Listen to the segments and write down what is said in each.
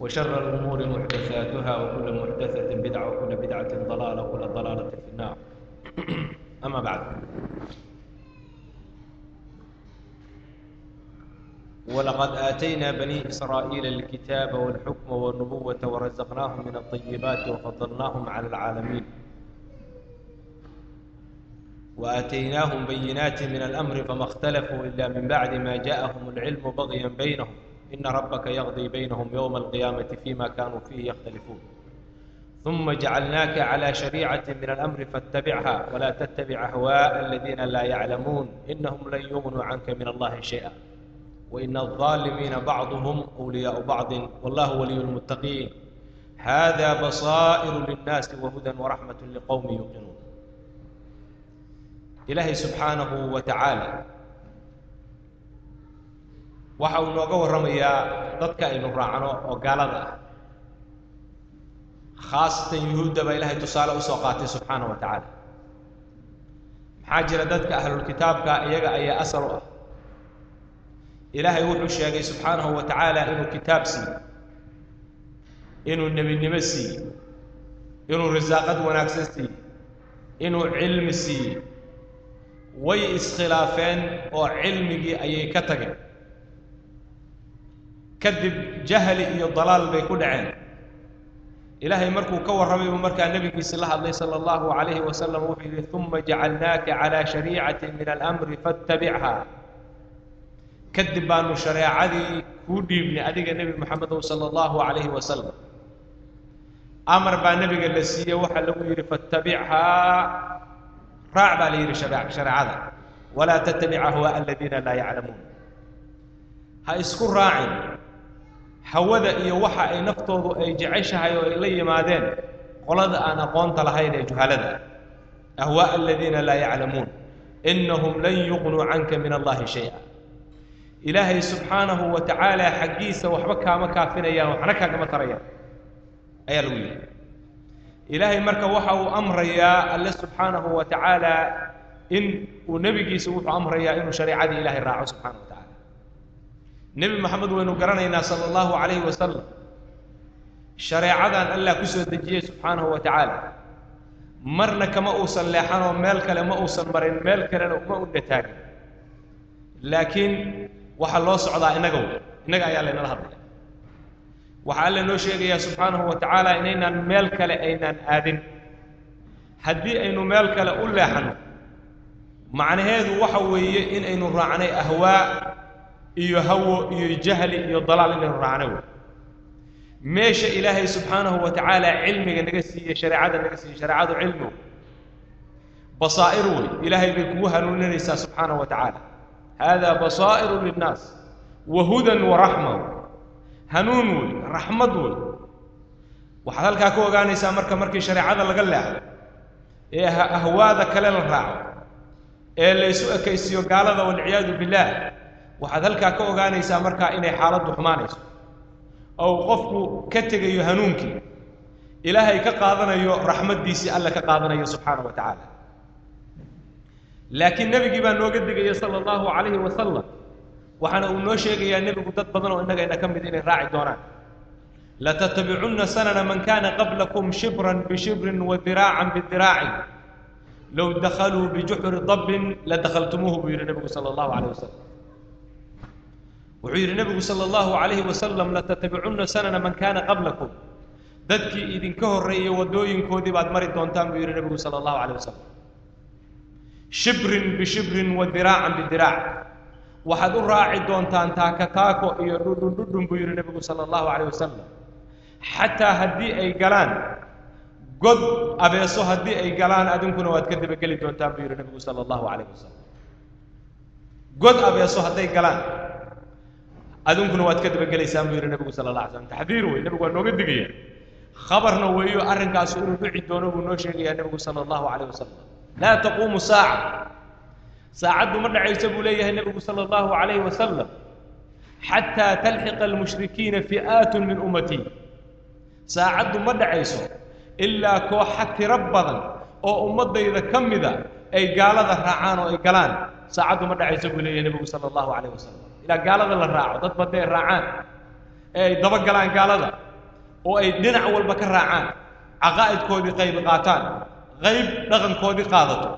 وشر الأمور محدثاتها وكل محدثة بدعة وكل بدعة ضلالة وكل ضلالة في النار أما بعد ولقد آتينا بني إسرائيل الكتاب والحكم والنبوة ورزقناهم من الطيبات وفضلناهم على العالمين وآتيناهم بينات من الأمر فما اختلفوا إلا من بعد ما جاءهم العلم بغيا بينهم ina rabaka yaqdii baynahum ywma alqiyaamati fima kanuu fiihi yakhtalifuun uma jacalnaaka cala shariicati min alamri faاtabichaa wala tatabic ahwaaءa aladiina laa yaclamuun inahum lan yugnuu canka min allahi shayئa waina الظaalimiina bacduhm wliyaau bacdi wallahu waliyu اlmutaqiin hada basaa'iru linnaasi wahuda waraxmat liqowmi yuuqinuun ilaahay subxaanahu wa tacaala waxa uu nooga warramayaa dadka aynu raacno oo gaalada ah. Khaasatan yuhuudda baa ilaahay tusaale u soo qaatay subxaana wa tacaala. Maxaa jira dadka ahlulkitaabka iyaga ayaa asal u ah? Ilaahay wuxuu sheegay subxaanahu wa tacaala inuu kitaab siiyo inuu nebinimo siiye inuu risaaqad wanaagsan siiye inuu cilmi siiye way iskhilaafeen oo cilmigii ayay ka tageen kadib jahli iyo dalaal bay ku dhaceen. Ilaahay markuu ka warramaybu markaa nebigiisi la hadlay sala allahu calayhi wasalam wuxuu yidhi uma jacalnaaka calaa shariicati min alamri faattabichaa kadib baanu shareecadii kuu dhiibnay adiga nebi moxamedow sala allahu calayhi wasalam amar baa nebiga la siiyey waxaa lagu yidhi faattabichaa raac baa la yidhi shareecada. Walaa tattabic ahwaa aladiina laa yaclamuun. Ha isku raacin hawada iyo waxa ay naftoodu ay jeceshahay oo ay la yimaadeen qolada aan aqoonta lahayn ee juhalada ah ahwaa aladiina laa yaclamuun. Inahum lan yuqnuu canka min allahi shay-a ilaahay subxaanahu wa tacaala xaggiisa waxba kaama kaafinayaan waxna kaagama tarayaan. Ayaa lagu yidhi. Ilaahay marka waxa uu amrayaa alle subxaanahu wa tacaala in uu nebigiisa wuxuu amrayaa inuu shareecadii ilaahay raaco subxana wa tacala nebi moxamed waynu garanaynaa sala allahu calayhi wasalam shareecadan allah ku soo dejiyey subxaanahu wa tacaala marna kama uusan leexanoo meel kale ma uusan marin meel kalena uma una taagin laakiin waxaa loo socdaa innaga w innaga ayaa laynala hadlaya. Waxaa alla noo sheegayaa subxaanahu wa tacaala inaynaan meel kale aynaan aadin. Haddii aynu meel kale u leexanno macnaheedu waxa weeye inaynu raacnay ahwaa iyo hawo iyo jahli iyo dalaal inaynu raacno wey. Meesha ilaahay subxaanahu wa tacaala cilmiga naga siiyey shareecada naga siiyey shareecadu cilmi basaa'ir wey. Ilaahay bay kugu hanuuninaysaa subxaanahu wa tacaala. Haadaa basaa'iru linnaas wa hudan wa raxma hanuun wey raxmad wey. Waxaad halkaa ka ogaanaysaa marka markii shareecada laga leexo ee ahwaada kale la raaco ee laysu ekaysiiyo gaalada walciyaadu billaah waxaad halkaa ka ogaanaysaa markaa inay xaaladdu xumaanayso oo uu qofku ka tegayo hanuunkii ilaahay ka qaadanayo raxmaddiisii alle ka qaadanayo subxaana wa tacaala. Laakiin nebigii baa nooga digaya sala allahu calayhi wasalam waxaana uu noo sheegayaa nebigu dad badan oo innagayna ka mid inay raaci doonaan. Latattabicunna sanana man kana qablakum shibran bishibrin wa diraacan bidiraacin low dakhaluu bijuxri dabbin la dakhaltumuuhu buu yidhi nebigu sala allahu calayh wasalam wuxuu yidhi nebigu sala allahu calayhi wasalam latattabicunna sanana man kaana qablakum. Dadkii idinka horreeyey waddooyinkoodii baad mari doontaan buu yidhi nebigu sala allahu calayh wasalam shibrin bishibrin wa diraacan bidiraac waxaad u raaci doontaan taaka taako iyo dhudhun dhudhun buu yidhi nebigu sala allahu calayh wasalam xataa haddii ay galaan god abeeso haddii ay galaan adinkuna waad ka dabageli doontaan buu yidhi nebigu sala allahu calayh wasalam god abeeso hadday galaan adinkuna waad ka dabagelaysaan buu yidhi nebigu sala allah alay slam taxdiir wey nebigu waa nooga digaya. Khabarna weeyo arrinkaasi inuu dhici doono buu noo sheegayaa nebigu sala allahu calayh wasalam laa taquumu saaca. Saacaddu ma dhacayso buu leeyahay nebigu sala allahu calayhi wasalam xataa talxiqa almushrikiina fi'aatun min ummatii saacaddu ma dhacayso ilaa kooxa tiro badan oo ummaddayda ka mida ay gaalada raacaan oo ay galaan. Saacaddu ma dhacayso buu leeyahay nebigu sala allahu calayh wasalam ilaa gaalada la raaco dad badda ay raacaan. Ee ay daba galaan gaalada oo ay dhinac walba ka raacaan. Caqaa'idkoodii qayb qaataan qayb dhaqankoodii qaadato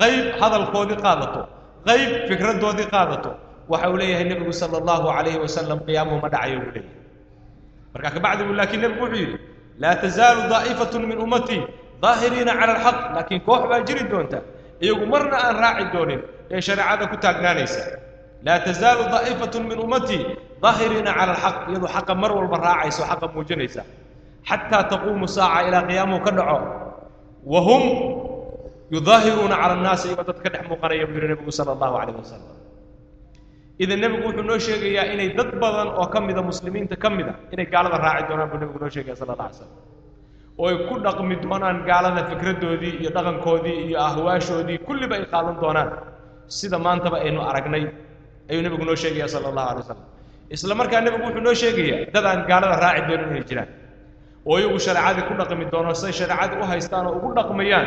qayb hadalkoodii qaadato qayb fikraddoodii qaadato. Waxa uu leeyahay nebigu sala allahu calayhi wasalam qiyaamuhu ma dhacayo buu leeyahay. Markaa kabacdi buu laakiin nebigu wuxuu yidhi laa tazaalu daa'ifatun min ummatii daahiriina cala alxaq. Laakiin koox baa jiri doonta iyagu marna aan raaci doonin ee shareecada ku taagnaanaysa laa tazaalu daa'ifatun min ummatii daahiriina cala alxaq iyadu xaqa mar walba raacaysa oo xaqa muujinaysa xataa taquumu saaca ilaa qiyaamuhu ka dhaco wa hum yudaahiruuna cala annaasi iyagoo dad ka dhex muuqanaya buu yidhi nebigu sala allahu calayh wasalam idan nebigu wuxuu noo sheegayaa inay dad badan oo ka mida muslimiinta ka mida inay gaalada raaci doonaan buu nebigu noo sheegaya sala allah alay slam oo ay ku dhaqmi doonaan gaalada fikraddoodii iyo dhaqankoodii iyo ahwaashoodii kulliba ay qaadan doonaan sida maantaba aynu aragnay ayuu nebigu noo sheegaya sala allahu alay wasalam isla markaa nebigu wuxuu noo sheegayaa dad aan gaalada raaci doonin inay jiraan. Oo iyagu shareecadii ku dhaqmi doono say shareecadii u haystaan oo ugu dhaqmayaan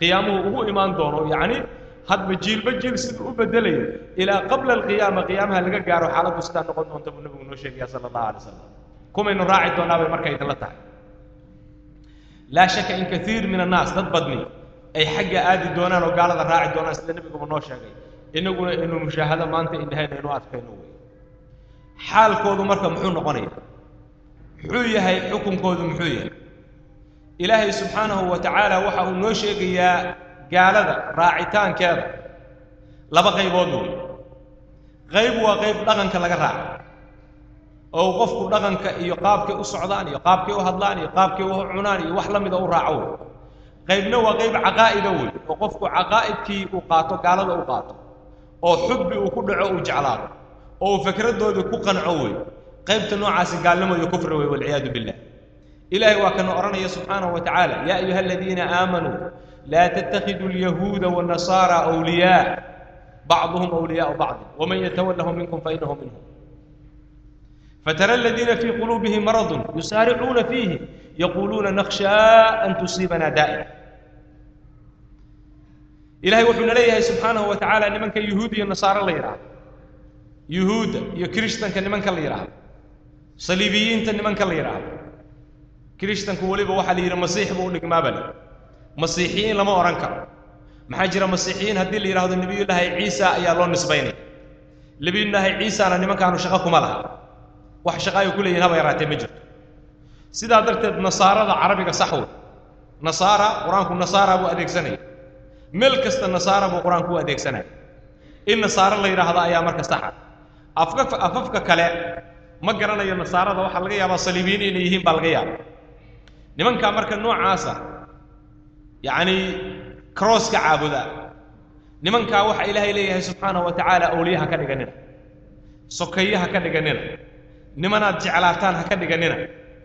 qiyaamuhu ugu imaan doono yacni hadba jiilba jiil siduu u bedelayo ilaa qabla alqiyaama qiyaamaha laga gaaro xaaladdu sidaa noqon doonta buu nebigu noo sheegaya sala allahu alay wasalam kumaynu raaci doonaa bay marka idinla tahay. Laa shaka in kaiir min annaas dad badni ay xagga aadi doonaan oo gaalada raaci doonaan sida nebiguba noo sheegay inaguna inu mushaahado maanta indhahayna inu adkayno wey xaalkoodu marka muxuu noqonaya? Muxuu yahay xukunkoodu muxuu yahay? Ilaahay subxaanahu wa tacaala waxa uu noo sheegayaa gaalada raacitaankeeda. Laba qaybood wey qayb waa qayb dhaqanka laga raaco. Oo qofku dhaqanka iyo qaabkay u socdaan iyo qaabkay u hadlaan iyo qaabkay u cunaan iyo wax la mida u raaco wey qaybna waa qayb caqaa'ida wey oo qofku caqaa'idkii uu qaato gaalada u qaato oo xubbi uu ku dhaco uu jeclaado oo uu fikradoodii ku qanco wey qaybta noocaasi gaalnimo iyo kufri wey walciyaadu billah ilahay waa kana odhanaya subxaanahu wa tacaala yaa ayuha aladiina aamanuu laa tattakhiduu alyahuuda waannasaara awliyaa bacduhum awliyaau bacdi waman yatawallahum minkum fainahu minhum فترى الذين في قلوبهم مرض يسارعون فيه يقولون نخشى أن تصيبنا دائرة إلهي وحنا ليه سبحانه وتعالى أن منك يهودي النصارى اللي يراه يهود يا كريستان كان منك اللي يراه صليبيين تن منك اللي يراه كريستان كولي بوحا لي مسيح بقول لك ما بل مسيحيين لما أرنكر محاجر مسيحيين هدي اللي يراه النبي الله عيسى يا الله نسبيني نبي الله عيسى أنا نمن كانوا شقاكم لها wax shaqaayo ku leeyihin haba yaraatee ma jirto sidaa darteed nasaarada carabiga sax wey nasaara qur-aanku nasaara buu adeegsanaya meel kasta nasaara buu qur'aanku u adeegsanaya. In nasaaro la yidhaahdo ayaa marka saxa afka afafka kale ma garanayo nasaarada waxaa laga yaabaa saliibiyiin inay yihiin baa laga yaaba nimankaa marka noocaasa yacni crosska caabuda nimankaa waxa ilaahay leeyahay subxaanahu wa tacaala awliyaha ka dhiganina sokeeyaha ka dhiganina nimanaad jeclaataan ha ka dhiganina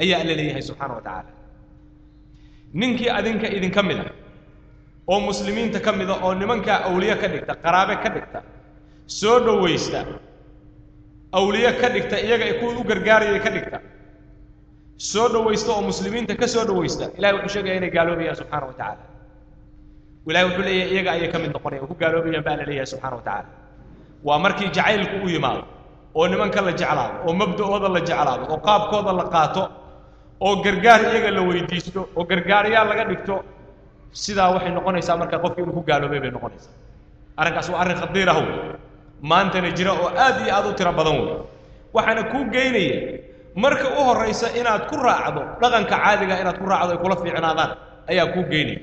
ayaa alla leeyahay subxaana wa tacaala. Ninkii adinka idinka mid a oo muslimiinta ka mida oo nimankaa awliye ka dhigta qaraabe ka dhigta soo dhowaysta. Awliye ka dhigta iyaga kuwa u gargaarayay ka dhigta. Soo dhowaysta oo muslimiinta ka soo dhowaysta ilahay wuxuu sheegaya inay gaaloobayaan subxaana wa tacaala ilahay wuxuu leeyahay iyaga ayay ka mid noqonaya ku gaaloobayaan baa alla leeyahay subxana wa tacaala waa markii jacaylku u yimaado oo nimanka la jeclaado oo mabda'ooda la jeclaado oo qaabkooda la qaato oo gargaar iyaga la weydiisto oo gargaaryaal laga dhigto sidaa waxay noqonaysaa marka qofkii inuu ku gaaloobay bay noqonaysaa. Arrinkaas waa arrin khadiir ah wey maantana jira oo aad iyo aad u tiro badan wey waxaana kuu geynaya marka u horraysa inaad ku raacdo dhaqanka caadiga inaad ku raacdo ay kula fiicnaadaan ayaa kuu geynaya.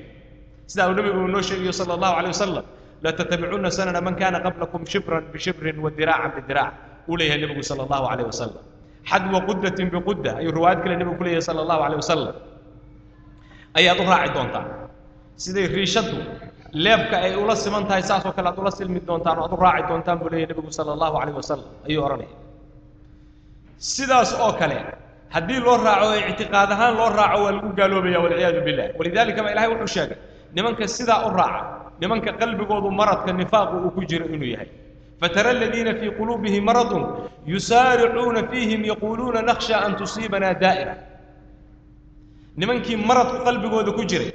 Sidaa uu nebigu noo sheegayo sala allahu calay wasalam latattabicunna sanana man kana qablakum shibran bishibrin wa diraacan bidiraac uu leeyahay nebigu sala allahu calayh wasalam xadwa qudatin biqudda ayuu riwaayad kale nebigu ku leeyahay sala allahu calayh wasalam ayaad u raaci doontaa siday riishaddu leebka ay ula siman tahay saasoo kale aad ula silmi doontaan oo aad u raaci doontaan buu leeyahy nebigu sala allahu calayh wasalam ayuu odhanaya sidaas oo kale haddii loo raaco ee ictiqaad ahaan loo raaco waa lagu gaaloobaya walciyaadu billah walidaalika ba ilahay wuxuu sheegay nimanka sidaa u raaca nimanka qalbigoodu maradka nifaaqu uu ku jiro inuu yahay. Fatara aladiina fii quluubihim maradun yusaaricuuna fiihim yaquuluuna nakhsha an tusiibanaa daa'ira. Nimankii maradku qalbigooda ku jiray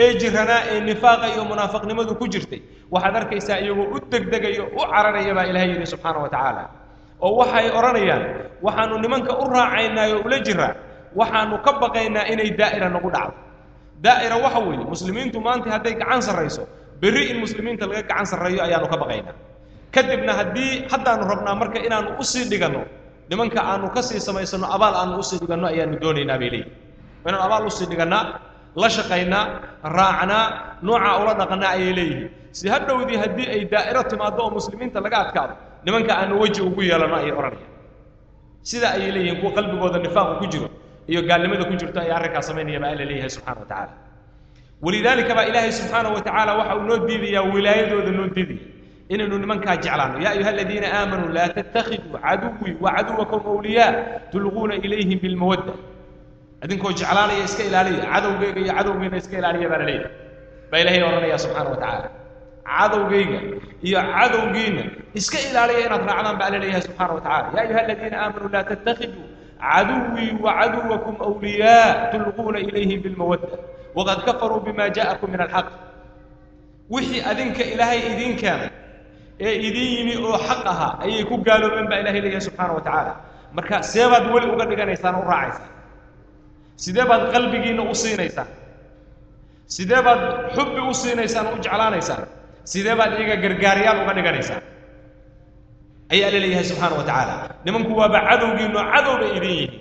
ee jiranaa ee nifaaqa iyo munaafaqnimadu ku jirtay. Waxaad arkaysaa iyagoo u degdegayo u cararaya baa ilahay yidhi subxaana wa tacaala. Oo waxay odhanayaan waxaanu nimanka u raacaynaa oo ula jiraa waxaanu ka baqaynaa inay daa'ira nagu dhacdo. Daa'ira waxa weeye muslimiintu maanta hadday gacan sarrayso berri in muslimiinta laga gacan sarreeyo ayaanu ka baqaynaa. Kadibna haddii haddaanu rabnaa marka inaanu u sii dhiganno nimanka aanu ka sii samaysano abaal aanu u sii dhiganno ayaanu doonaynaa bay leeyihi inaanu abaal u sii dhigannaa la shaqaynaa raacnaa noocaa ula dhaqannaa ayay leeyihiin. Si hadhowdii haddii ay daa'iro timaaddo oo muslimiinta laga adkaado nimanka aanu weji ugu yeelanno ayay odhanayaan sida ayay leeyihiin kuwa qalbigooda nifaaqu ku jiro iyo gaalnimada ku jirto ayaa arrinkaa samaynaya baa alla leeyahay subxana wa tacaala. Walidaalika baa ilaahay subxaana wa tacaala waxa uu noo diidayaa wilaayadooda noo diidaya inaynu nimankaa jeclaano yaa ayuha aladiina aamanuu laa tattakhiduu caduwii wa caduwakum awliyaa tulquuna ilayhim bilmawadda idinkoo jeclaanaya iska ilaaliya cadowgayga iyo cadowgeyna iska ilaaliya baa la leeyahay. Baa ilahay odhanaya subxaana wa tacaala. Cadowgayga iyo cadowgiina iska ilaaliya inaad raacdaan baa alla leeyahay subxana wa tacala yaa ayuha aladiina aamanuu laa tattakhiduu caduwii wa caduwakum awliyaa tulquuna ilayhim bilmawadda waqad kafaruu bima jaa'akum min alxaq. Wixii adinka ilaahay idiin keenay ee idiin yimi oo xaq ahaa ayay ku gaaloobeen baa ilahay leeyahay subxaana wa tacaala. Marka see baad weli uga dhiganaysaan u raacaysaan sidee baad qalbigiinna u siinaysaan sidee baad xubbi u siinaysaan oo u jeclaanaysaan? Sidee baad iyaga gargaaryaal uga dhiganaysaan? Ayaa alla leeyahay subxaana wa tacaala. Nimanku waaba cadowgiinno cadow bay idin yihiin.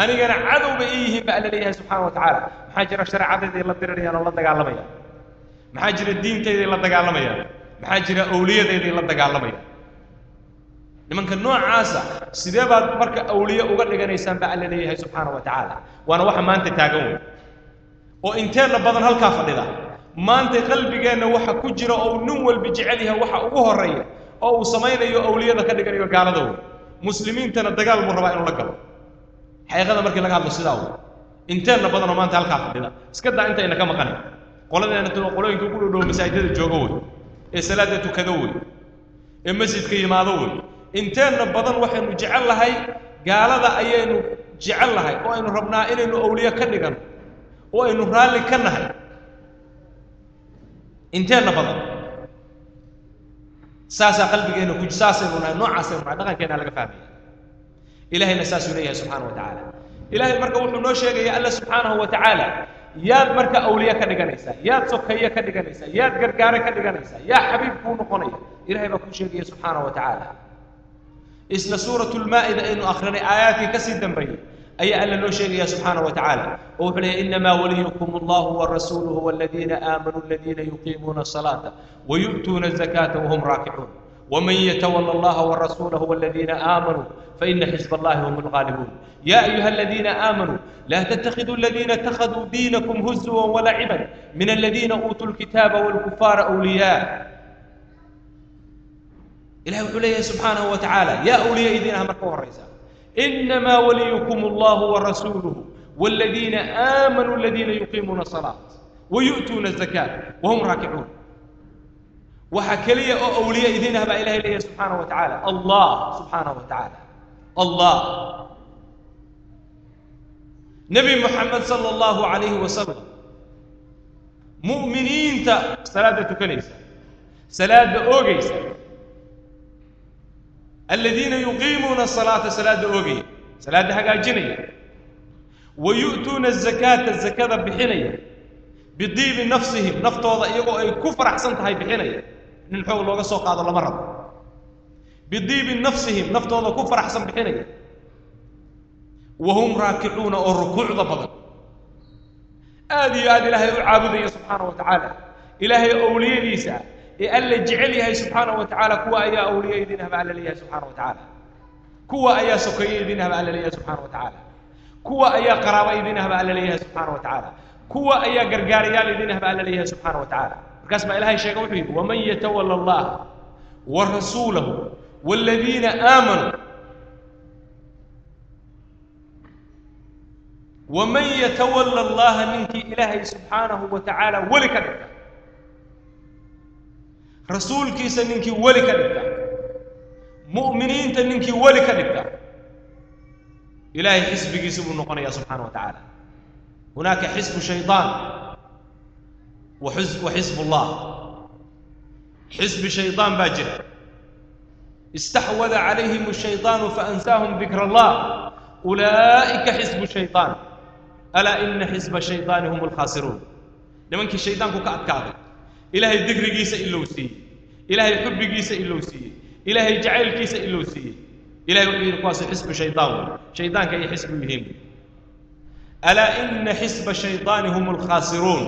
Anigana cadow bay ii yihiin ba alla subxaana wa tacaala. Maxaa jira shareecadayday la dirirayaan oo la dagaalamayaan maxaa jira diintayday la dagaalamayaan maxaa jira awliyadayday la dagaalamayaan nimanka noocaasa sidee baad marka awliye uga dhiganaysaan baa alla leeyahay subxaana wa tacaala. Waana waxa maanta taagan wey oo inteenna badan halkaa fadhida. Maanta qalbigeenna waxa ku jira oo nin walba jecel yahay waxa ugu horreeya oo uu samaynayo awliyada ka dhiganayo gaalada wey muslimiintana dagaal buu rabaa inuu la galo. Xaqiiqada markii laga hadlo sidaa wey inteenna badanoo maanta halkaa fadhida. Iska daa intayna ka maqanin. Qoladeena qolooyinka ugu dhow dhow masaajidada joogo wey ee salaada tukado wey ee masjidka yimaado wey inteenna badan waxaynu jecel lahay gaalada ayaynu jecel lahay oo aynu rabnaa inaynu awliye ka dhiganno oo aynu raalli ka nahay. Inteenna badan. Saasaa qalbigeenna ku saasaynu nahay noocaasaynu nahay dhaqankeenna laga fahmaya ilahayna saasuu leeyahay subxaana wa tacaala. Ilahay marka wuxuu noo sheegaya alla subxaanahu wa tacaala yaad marka awliye ka dhiganaysaa yaad sokeeye ka dhiganaysaa yaad gargaare ka dhiganaysaa yaa xabiib kuu noqonaya. Ilahay baa kuu sheegaya subxaana wa tacaala isla suuratu lmaa'ida aynu akrinay aayaadkii ka sii dambeeyey ayaa alla noo sheegaya subxaana wa tacaala. Oo wuxuu leeyahy inamaa waliyukum allahu warasuluhu waladiina aamanuu aladiina yuqiimuuna asalaata wayu'tuuna azakaata wahum raakicuun. Wman ytwlى اllaha wrasuulah wاladiina aamanuu faina xizb اllahi hm اlgaalibuun ya ayuha اladiina aamanuu laa ttakiduu اladiina اtakaduu diinakm huzuwa walaciban min اladiina uutuu اlkitaaba wاlkufaara wliya من الذين أوتوا الكتاب والكفار أولياء إلهي عليه سبحانه وتعالى يا أولياء إذين أمركم الرئيسة إنما وليكم الله ورسوله والذين آمنوا الذين يقيمون الصلاة ويؤتون الزكاة وهم راكعون waxaa keliya oo awliye idiin ah baa ilahay leeyahay subxaana wa tacaala allah subxaana wa tacaala allah nebi moxamed sala allahu calayhi wasalam mu'miniinta salaadda tukanaysa salaadda oogaysa aladiina yuqiimuuna asalaata salaadda oogaya salaadda hagaajinaya wa yu'tuuna azakaata zakada bixinaya bidiibi nafsihim naftooda iyagoo ay ku faraxsan tahay bixinaya nin xoog looga soo qaado lama rabo bidiibi nafsihim naftooda ku faraxsan bixinaya wahum raakicuuna oo rukuucda badan aad iyo aad ilaahay u caabudaya subxaana wa tacaala ilaahay owliyadiisa ee alla jecel yahay subxaanahu wa tacaala kuwa ayaa awliya idin haba alla leeyahay subxaana wa tacaala. Kuwa ayaa sokeeye idin haba alla leeyahay subxaana wa tacaala. Kuwa ayaa qaraaba idin haba alla leeyahay subxaana wa tacaala. Kuwa ayaa gargaarayaal idin alla leeyahay subxaana wa tacaala. Markaas baa ilahay sheega wuxuu yidhi waman yatawala allaha wa rasuulahu waaladiina aamanuu waman yatawala allaha ninkii ilaahay subxaanahu wa tacaala weli ka dhigta rasuulkiisa ninkii weli ka dhigta mu'miniinta ninkii weli ka dhigta ilaahay xisbigiisa buu noqonayaa subxaana wa tacaala. Hunaaka xisbu shaydaan wa xisbu allah xisbi shaydaan baa jira. Istaxwada calayhim ashaydaanu faansaahum dikra allah ulaa'ika xisbu shaydaan alaa ina xisba shaydaani hum alkhaasiruun nimankii shaydaanku ka adkaaday ilaahay dikrigiisa ilow siiyey. Ilaahay xubbigiisa ilow siiyey. Ilaahay jacaylkiisa ilow siiyey. Ilahay wuxuu yidhi kuwaasi xisbu shaydaan wey shaydaanka ayay xisbu yihiin alaa ina xisba shaydaani hum alkhaasiruun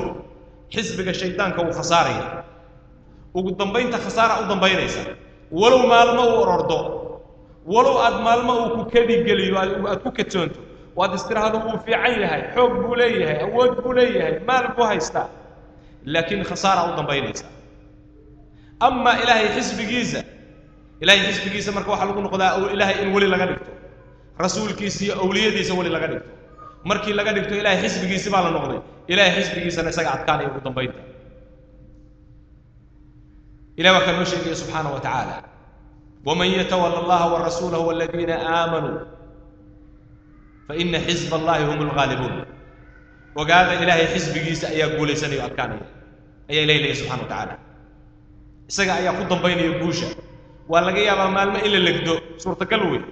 xisbiga shaydaanka wuu khasaaraya. Ugu dambaynta khasaara u dambaynaysa. Walow maalmo uu orordo walow aad maalmo uu ku kadigeliyo aad ku kadsoonto waad istiraahdo wuu fiican yahay xoog buu leeyahay awood buu leeyahay maal buu haystaa laakiin khasaara u dambaynaysa. Amaa ilaahay xisbigiisa ilaahay xisbigiisa marka waxaa lagu noqdaa ilaahay in weli laga dhigto. Rasuulkiisa iyo awliyadiisa weli laga dhigto. Markii laga dhigto ilahay xisbigiisi baa la noqday. Ilahay xisbigiisana isaga adkaanaya ugu dambaynta. Ilahi waa kaa noo sheegaya subxaana wa tacaala. Waman yatawala allaha warasuulahu waladiina aamanuu faina xisba allahi hum alghaalibuun ogaada ilaahay xisbigiisa ayaa guulaysanaya adkaanaya ayaa ilahi leeyahy subxana wa tacaala. Isaga ayaa ku dambaynaya guusha. Waa laga yaabaa maalmo in la legdo suurtagal wey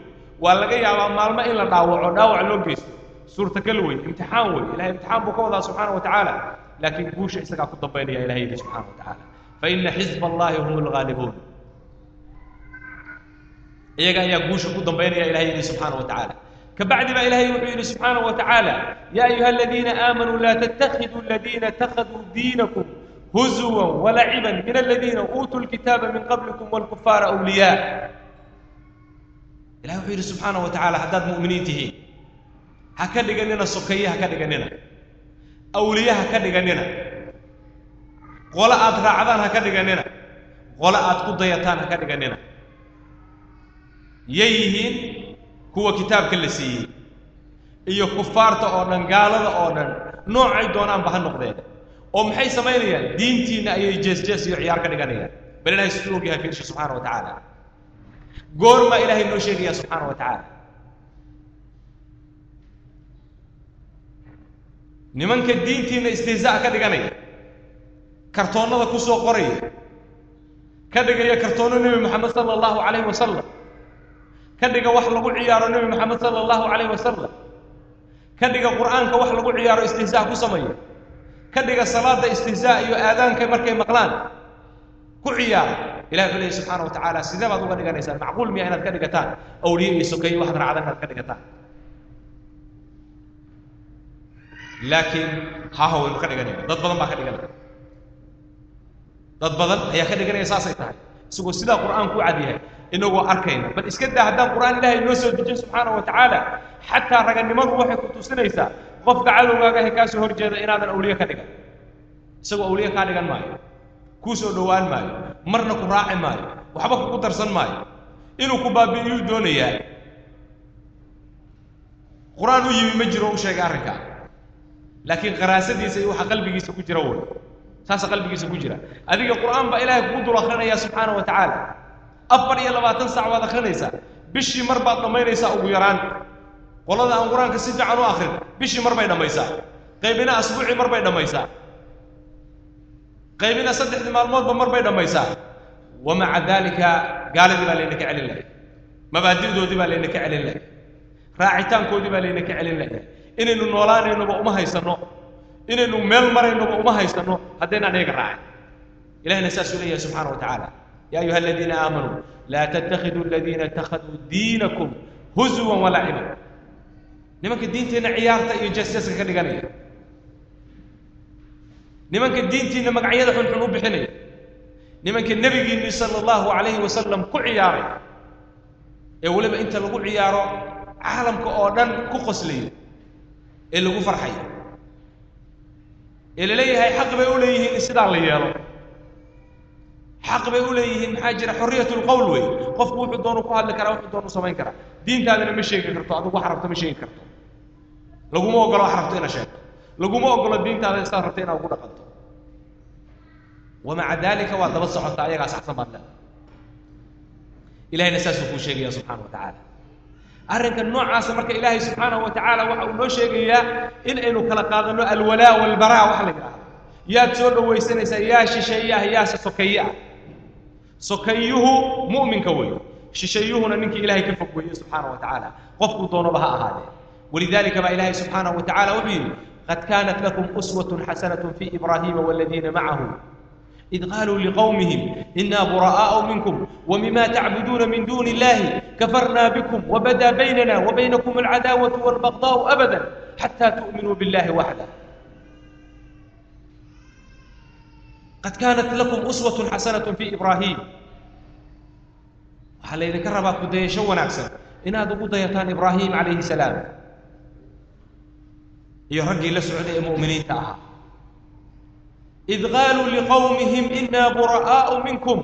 waa laga yaabaa maalmo in la dhaawaco dhaawac loo geysto suurtagal wey imtixaan wey ilahay imtixaan buu ka wadaa subxaana wa tacaala. Laakiin guusha isagaa ku dambaynaya ilahay yidhi subxana wa tacaala. Faina xisba allahi hum alghaalibuun iyaga ayaa guusha ku dambaynaya ilahay yidhi subxaana wa tacaala kabacdi baa ilaahay wuxuu yidhi subxaanaه wa tacaala أيها الذين آمنوا لا laa ttakiduu aladiina اtakaduu diinakum ولعبا من min aladiina الكتاب lkitaaba min qablikum wاlkufaara awliyaa ilahay wuxuu yidhi subxaanaه wa tacala haddaad mu'miniin tihiin ha ka dhiganina sokeeye ha ka dhiganina awliye ha ka dhiganina qolo aad raacdaan ha ka dhiganina qolo aad ku dayataan ha dhiganina yay yihiin هو كتاب كل سيء iyo kufaarta oo dhan gaalada oo dhan noocay doonaan ba ha noqdeen oo maxay samaynayaan diintiina ayay jees jees iyo ciyaar ka dhiganayaan bal ilahay siduu og yahay fiirsha subxaana wa tacaala goormaa ilaahay noo sheegaya subxaana wa tacaala nimanka diintiina istihzaa ka dhiganaya kartoonnada ku soo qoraya ka dhigaya kartoonno nebi moxamed sala allahu calayhi wasalam ka dhiga wax lagu ciyaaro nebi moxamed sala allahu calayhi wasalam ka dhiga qur'aanka wax lagu ciyaaro istihzaa ku sameeya. Ka dhiga salaada istihzaa iyo aadaanka markay maqlaan ku ciyaara ilahi wuxuu leeyahy subxaana wa tacaala sidee baad uga dhiganaysaan? Macquul miya inaad ka dhigataan. Awliye iyo sokeeye waxaad raacdan inaad ka dhigataan. Laakiin haha ka dhiganayna dad badan baa ka dhiganaya dad badan ayaa ka dhiganaya saasay tahay. Isagoo sidaa qur'aanku u cad yahay inagoo arkayna bal iska daa haddaan qur'aan ilahay noo soo dejiyo subxaana wa tacaala xataa raganimadu waxay ku tusinaysaa qofka cadowgaaga he kaa soo hor jeeda inaadan awliye ka dhigan. Isagoo awliye kaa dhigan maayo kuu soo dhowaan maayo marna ku raaci maayo waxba kugu darsan maayo inuu ku baabi'iyuu doonayaa. Qur'aan u yimi ma jiro u sheegay arrinkaa. Laakiin qaraasadiisa iyo waxa qalbigiisa ku jira wey saasa qalbigiisa ku jira. Adiga qur'aan baa ilaahay kugu dul akrinaya subxaana wa tacaala afar iyo labaatan sac baad akrinaysaa. Bishii mar baad dhammaynaysaa ugu yaraan. Qolada aan qur'aanka si fiican u akrin bishii mar bay dhammaysaa. Qaybina asbuucii mar bay dhammaysaa. Qaybina saddexdii maalmoodba mar bay dhammaysaa. Wa maca daalika gaaladii baa laynaka celin lahay. Mabaadi'doodii baa laynaka celin lahay. Raacitaankoodii baa laynaka celin lahay. Inaynu noolaanaynoba uma haysanno inaynu meel maraynoba uma haysanno haddaynaan iyaga raacin ilahina saasuu leeyahay subxaana wa tacaala ya ayuha aladiina aamanuu laa tattakhiduu aladiina ittakhaduu diinakum huzuwan walaciban nimanka diinteenna ciyaarta iyo jasjaska ka dhiganaya nimanka diintiinna magacyada xunxun u bixinaya nimanka nebigiinnii sala allahu calayhi wasalam ku ciyaaray ee weliba inta lagu ciyaaro caalamka oo dhan ku qoslayo ee lagu farxayo ee la leeyahay xaq bay u leeyihiin in sidaa la yeelo xaq bay u leeyihiin maxaa jira xorriyat lqowl wey qofku wuxuu doonu ku hadli karaa wuxuu doonu samayn karaa diintaadana ma sheegi karto adigu wax rabto ma sheegi karto laguma ogolo wax rabto inaad sheegto laguma ogolo diintaada isaad rabto inaad ugu dhaqanto wamaca dalika waa daba socota ayagaa saxsan baad leedahay ilahayna saasuu kuu sheegaya subxana wa arrinka noocaasa marka ilaahay subxaanahu wa waxa uu noo sheegayaa in aynu kala qaadano alwalaa walbaraa waxa la yidhahdo yaad soo dhawaysanaysaa yaa shisheeye ah yaase sokeeye ah sokayuhu mu'minka wey shishayuhuna ninkii ilaahay ka fog weeye subxaanaه wa tacaala qofkuu doonaba ha ahaadee walidaalika baa ilaahay subxaanaه wa tacala wuxuu yidhi qad kaanat lakum uswaة xasanaة fii ibraahiima wاladiina macahu id qaaluu liqowmihim inaa bura'aau minkum wmima tacbuduuna min duuni illahi kafarnaa bikum wabadaa baynana wabaynakum alcadaawatu wاlbaqdaau abada xataa tu'minuu biاllahi waxda حتى تؤمنوا بالله وحده قد كانت لكم أسوة حسنة في إبراهيم وحال إذا كربا كدية شو نعكسا إن هذا قضيتان إبراهيم عليه السلام يرقي لسعود مؤمنين تأها إذ قالوا لقومهم إنا براء منكم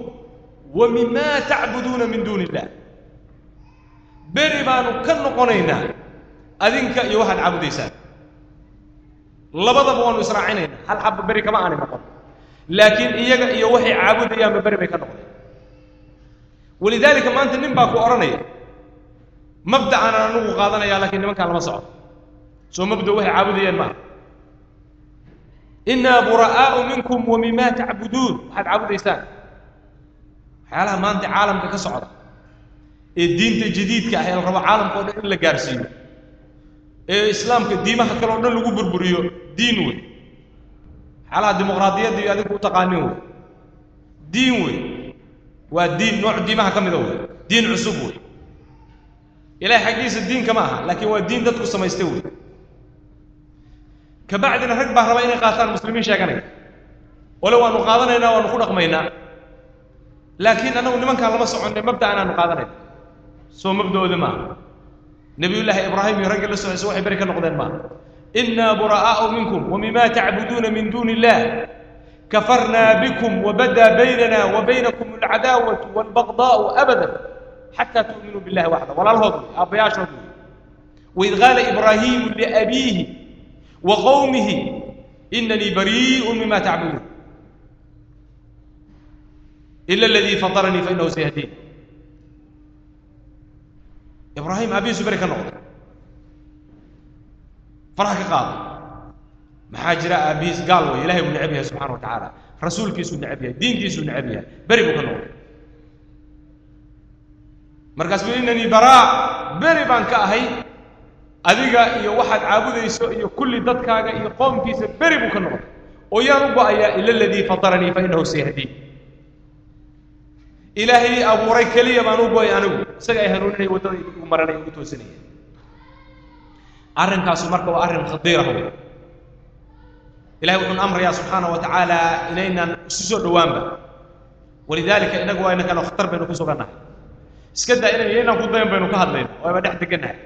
ومما تعبدون من دون الله beri baanu ka noqonaynaa adinka iyo waxaad caabudaysaan labadaba waanu israacinaynaa hal xabba beri kama aanay noqon laakiin iyaga iyo waxay caabudayaanba beri bay ka noqdeen walidaalika maanta nin baa ku odhanaya mabda'aan anigu qaadanaya laakiin nimankaan lama soco soo mabda waxay caabudayaan maaha. Inaa buraa'aau minkum wa mimaa tacbuduun waxaad caabudaysaan. Waxyaalaha maanta caalamka ka socda ee diinta jadiidka ah ee la rabo caalamka o dhan in la gaarsiiyo ee islaamka diimaha kale o dhan lagu burburiyo diin wey waxyaalaha dimuqraadiyadda iyo adinku u taqaanin wey. Diin wey. Waa diin nooc diimaha ka mida wey. Diin cusub wey. Ilahay xaggiisa diinka ma aha laakiin waa diin dadku samaystay wey. Kabacdina rag baa raba inay qaataan muslimiin sheeganaya ole waanu qaadanaynaa waanu ku dhaqmaynaa laakiin annagu nimankaan lama soconay mabda anaanu qaadanayna. Soo mabda'ooda maaha. Nebiyullaahi ibraahim iyo ragga la socaysa waxay beri ka noqdeen maaha إنا براء منكم ومما تعبدون من دون الله كفرنا بكم وبدا بيننا وبينكم العداوة والبغضاء أبدا حتى تؤمنوا بالله وحده ولا الهضم أبياش وإذ قال إبراهيم لأبيه وقومه إنني بريء مما تعبدون إلا الذي فطرني فإنه سيهدين إبراهيم أبيه سبرك النقطة فرح قاضي محاجر أبيس قال إلهي من نعبها سبحانه وتعالى رسول كيسو نعبها دين كيسو نعبها بري بك النقطة مركز إنني براء بري بان كأهي adiga iyo waxaad caabudayso iyo kulli dadkaaga iyo qoomkiisa beri buu ka noqday oo yaan u go'ayaa ila aladii fataranii fa innahu sayahdiin ilaahay abuuray keliya baan u go'ay anigu isaga ay hanuuninaya waddada igu maranaya igu toosinaya arrinkaasu marka waa arrin khadiira wey ilahay wuxuuna amrayaa subxaana wa tacaala inaynaan isu soo dhowaanba. Walidaalika innagu waa inakana khatar baynu ku sugannahay iska daa inay inaan ku dayan baynu ka hadlayna waaba dhex degannahay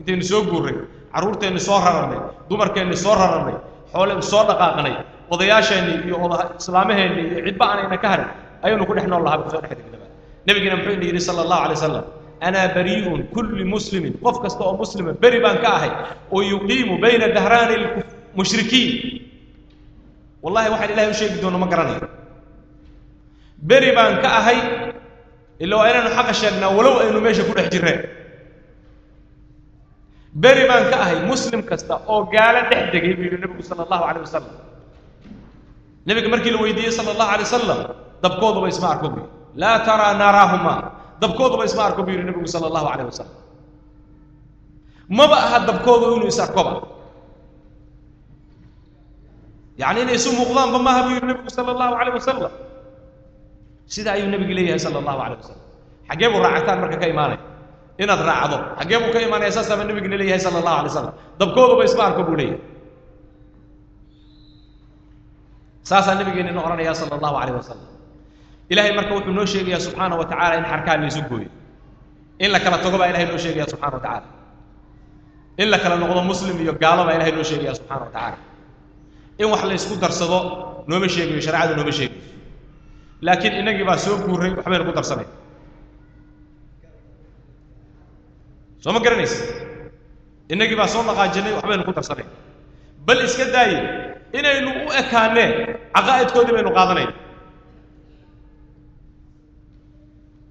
intaynu soo guurray carruurteenni soo rarannay dumarkeenni soo rarannay xooleynu soo dhaqaaqnay odayaasheenni iyo islaamaheenni iyo cidba aanayna ka harin ayaynu ku dhex nool lahaa ku soo dhex degnaba nebigina muxuu ina yidhi sala allahu alay wasalam anaa barii'un kulli muslimin qof kasta oo muslima beri baan ka ahay oo yuqiimu bayna dahraani lmushrikiin wallahi waxaan ilahay u sheegi doono ma garanayo beri baan ka ahay ila waa inaynu xaqa sheegnaa walow aynu meesha ku dhex jirreen beri baan ka ahay muslim kasta oo gaalo dhex degay buu yidhi nebigu sala allahu calayh wasalam nebiga markii la weydiiyey sala allahu alay wasalam dabkooduba isma arko yidhi laa taraa naaraahuma dabkooduba isma arko buu yidhi nebigu sala allahu calayh wasalam maba aha dabkoodu inuu is arkoba. Yacni inay isu muuqdaanba maaha buu yidhi nebigu sala allahu calayh wasalam sidaa ayuu nebigu leeyahay sala allahu calayh wasalam xaggee buu raacataan marka ka imaanaya. Inaad raacdo. Xaggee buu ka imaanaya saasaaba nebigina leeyahay sala allahu alay slam dabkooduba isma arko buu leeyahay. Saasaa nabigeenina odhanaya sala allahu calayh wasalam ilahay marka wuxuu noo sheegayaa subxaana wa tacala in xarkaha laysu gooyo. In la kala tago baa ilahay noo sheegaya subxana wa tacala in la kala noqdo muslim iyo gaalo baa ilahay noo sheegaya subxana wa tacaala. In wax la ysku darsado nooma sheegayo shareecadu nooma sheegayo. Laakiin inagii baa soo guuray waxbaynu ku darsanay. Soo ma garanaysa inagii baa soo dhaqaajinay waxbaynu ku darsanay. Bal iska daaye inaynu u ekaaneen caqaa'idkoodii baynu qaadanayna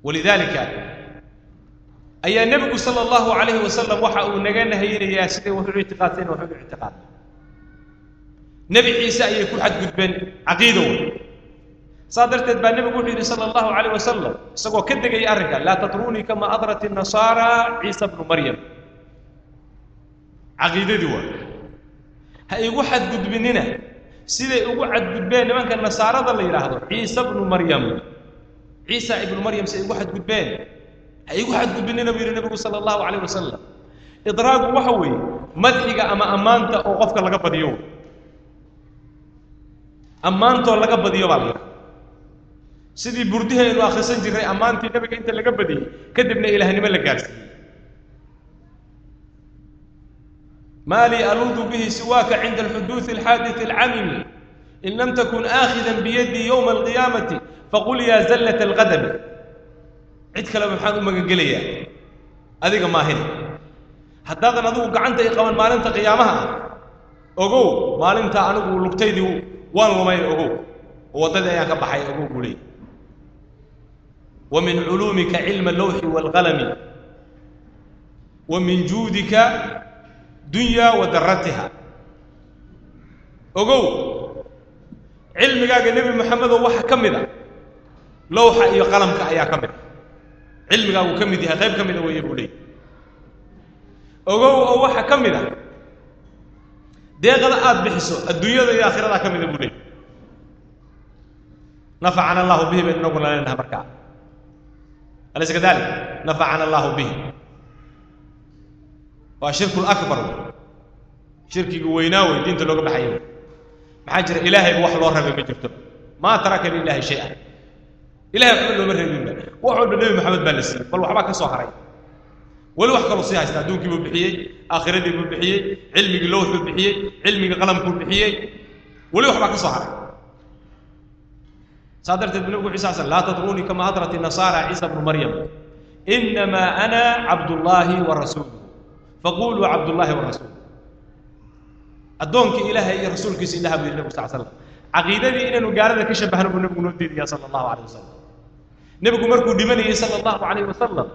walidaalika ayaa nebigu sala allahu calayhi wasalam waxa uu naga nahayinayaa siday wax u ictiqaadseen wax u ictiqaad. Nebi ciise ayay ku xadgudbeen caqiidow saa darteed baa nebigu wuxuu yidhi sala allahu calayh wasalam isagoo ka degaya arrinka laa tatruunii kama adrat innasaara ciisa bnu maryam. Caqiidadii waa ha igu xadgudbinina siday ugu xadgudbeen nimanka nasaarada la yidhaahdo ciise bnu maryam ciisa ibnu maryam siay igu xadgudbeen. Ha igu xadgudbinina buu yidhi nebigu sala allahu calayh wasalam idraagu waxa weeye madxiga ama ammaanta oo qofka laga badiyo. Ammaantoo laga badiyo baa la yidhaha sidii burdihi aynu akhrisan jirray ammaantii nebiga inta laga badiyey kadibna ilaahnimo la gaarsiiyey. Maa lii aluudu bihi siwaaka cinda alxuduudi alxaadith alcamimi in lam takun aakhidan biyadii yowma alqiyaamati faqul yaa zallat alqadami cid kale maxaan u magangelayaa adiga maahina haddaadan adigu gacanta i qaban maalinta qiyaamaha ah ogow maalinta anigu lugtaydii waan lumay ogow oo waddadii ayaan ka baxay ogow buu leeyay wa min culuumika cilma allawxi waalqalami wa min juudika dunya wa daratiha ogow cilmigaaga nebi moxamedow waxa ka mid a lowxa iyo qalamka ayaa ka mid a cilmigaagu ka mid yahay qayb ka mida weeye buu leeyay ogow oo waxa ka mid a deeqada aada bixiso adduunyada iyo aakhiradaa ka mida buu leeyay nafacana allahu bihi baynu inaguna leenahay markaa alaysa kadalik? Nafacana allahu bihi. Waa shirku lakbar shirkiga weynaa wey diinta looga baxaya maxaa jira ilaahayba wax loo rabay ma jirto. Maa taraka lilahi shay-an ilahay waxba looma reebinba wax walba nebi maxamed baa la siiyey bal waxbaa ka soo haray. Weli wax kaloo sii haysta adduunkii buu bixiyey aakhiradii buu bixiyey cilmigii lowxuu bixiyey cilmigii qalamkuu bixiyey. Weli waxbaa ka soo haray. Saa darteed bu nabigu wuxu sal laa tadruunii kama adrat nasaara ciisa bnu maryam. Inamaa ana cabdullaahi wa rasuuluh faquluu cabdullaahi wa addoonkii ilaahay iyo rasuulkiisa ilaha buu yidhi nabig sal slam caqiidadii inaynu gaalada ka shabahno buu nebigu noo diidaya sala allahu calayh wasalam nebigu markuu dhimanayey sala allahu calayh wasalam